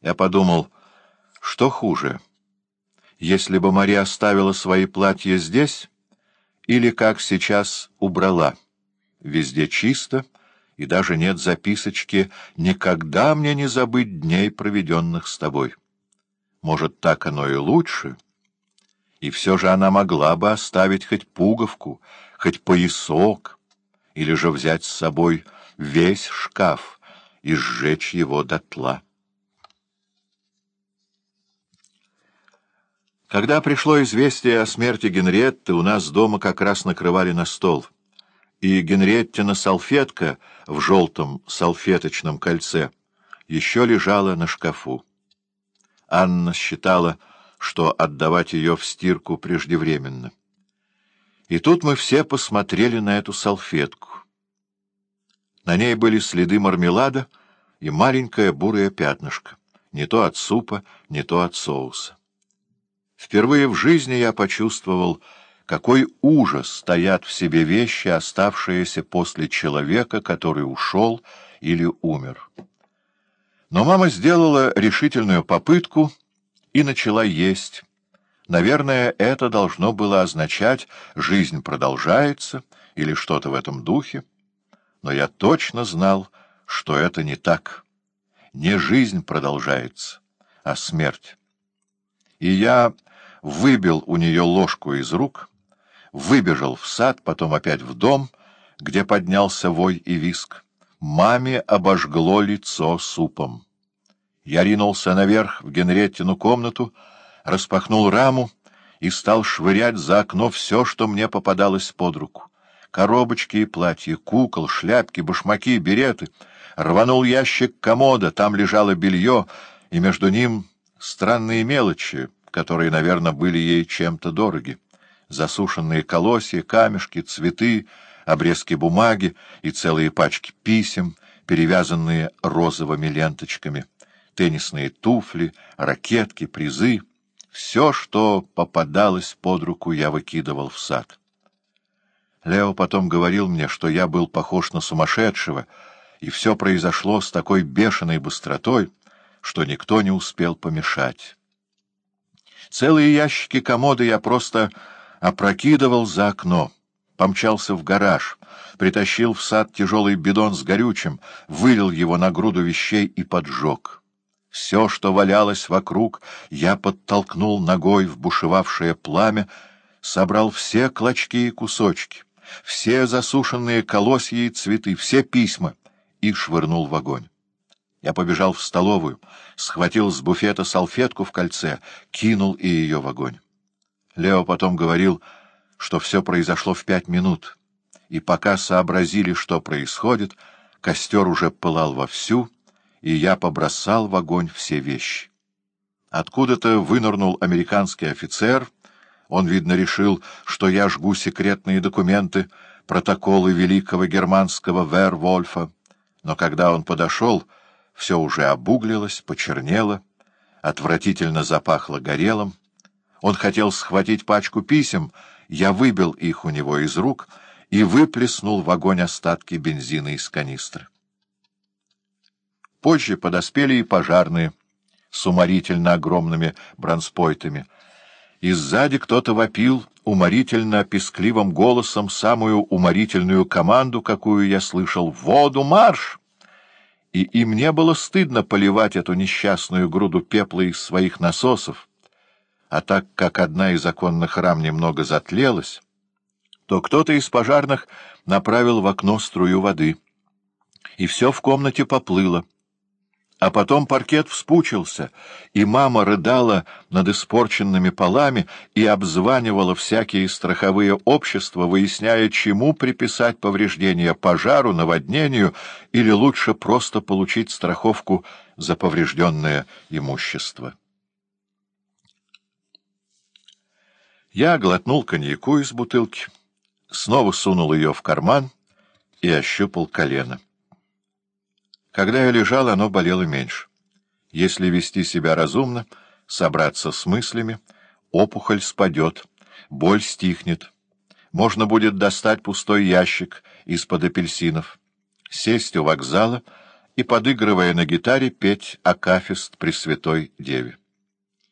Я подумал, что хуже, если бы Мария оставила свои платья здесь или, как сейчас, убрала. Везде чисто, и даже нет записочки «Никогда мне не забыть дней, проведенных с тобой». Может, так оно и лучше? И все же она могла бы оставить хоть пуговку, хоть поясок, или же взять с собой весь шкаф и сжечь его дотла. Когда пришло известие о смерти Генриетты, у нас дома как раз накрывали на стол. И Генриеттина салфетка в желтом салфеточном кольце еще лежала на шкафу. Анна считала, что отдавать ее в стирку преждевременно. И тут мы все посмотрели на эту салфетку. На ней были следы мармелада и маленькое бурое пятнышко, не то от супа, не то от соуса. Впервые в жизни я почувствовал, какой ужас стоят в себе вещи, оставшиеся после человека, который ушел или умер. Но мама сделала решительную попытку и начала есть. Наверное, это должно было означать «жизнь продолжается» или что-то в этом духе. Но я точно знал, что это не так. Не жизнь продолжается, а смерть. И я выбил у нее ложку из рук, выбежал в сад, потом опять в дом, где поднялся вой и виск. Маме обожгло лицо супом. Я ринулся наверх в Генреттину комнату, распахнул раму и стал швырять за окно все, что мне попадалось под руку. Коробочки и платья, кукол, шляпки, башмаки, береты. Рванул ящик комода, там лежало белье, и между ним странные мелочи, которые, наверное, были ей чем-то дороги. Засушенные колосья, камешки, цветы, обрезки бумаги и целые пачки писем, перевязанные розовыми ленточками, теннисные туфли, ракетки, призы. Все, что попадалось под руку, я выкидывал в сад. Лео потом говорил мне, что я был похож на сумасшедшего, и все произошло с такой бешеной быстротой, что никто не успел помешать. Целые ящики комода я просто опрокидывал за окно, помчался в гараж, притащил в сад тяжелый бидон с горючим, вылил его на груду вещей и поджег. Все, что валялось вокруг, я подтолкнул ногой в бушевавшее пламя, собрал все клочки и кусочки, все засушенные колосья и цветы, все письма и швырнул в огонь. Я побежал в столовую, схватил с буфета салфетку в кольце, кинул и ее в огонь. Лео потом говорил, что все произошло в пять минут, и пока сообразили, что происходит, костер уже пылал вовсю, и я побросал в огонь все вещи. Откуда-то вынырнул американский офицер, он, видно, решил, что я жгу секретные документы, протоколы великого германского Вервольфа, но когда он подошел все уже обуглилось, почернело, отвратительно запахло горелым. Он хотел схватить пачку писем, я выбил их у него из рук и выплеснул в огонь остатки бензина из канистры. Позже подоспели и пожарные с уморительно огромными бронспойтами, и сзади кто-то вопил уморительно-пескливым голосом самую уморительную команду, какую я слышал — «Воду марш!» И им не было стыдно поливать эту несчастную груду пепла из своих насосов, а так как одна из оконных рам немного затлелась, то кто-то из пожарных направил в окно струю воды, и все в комнате поплыло. А потом паркет вспучился, и мама рыдала над испорченными полами и обзванивала всякие страховые общества, выясняя, чему приписать повреждения — пожару, наводнению или лучше просто получить страховку за поврежденное имущество. Я глотнул коньяку из бутылки, снова сунул ее в карман и ощупал колено. Когда я лежал, оно болело меньше. Если вести себя разумно, собраться с мыслями, опухоль спадет, боль стихнет. Можно будет достать пустой ящик из-под апельсинов, сесть у вокзала и, подыгрывая на гитаре, петь «Акафист Пресвятой Деве».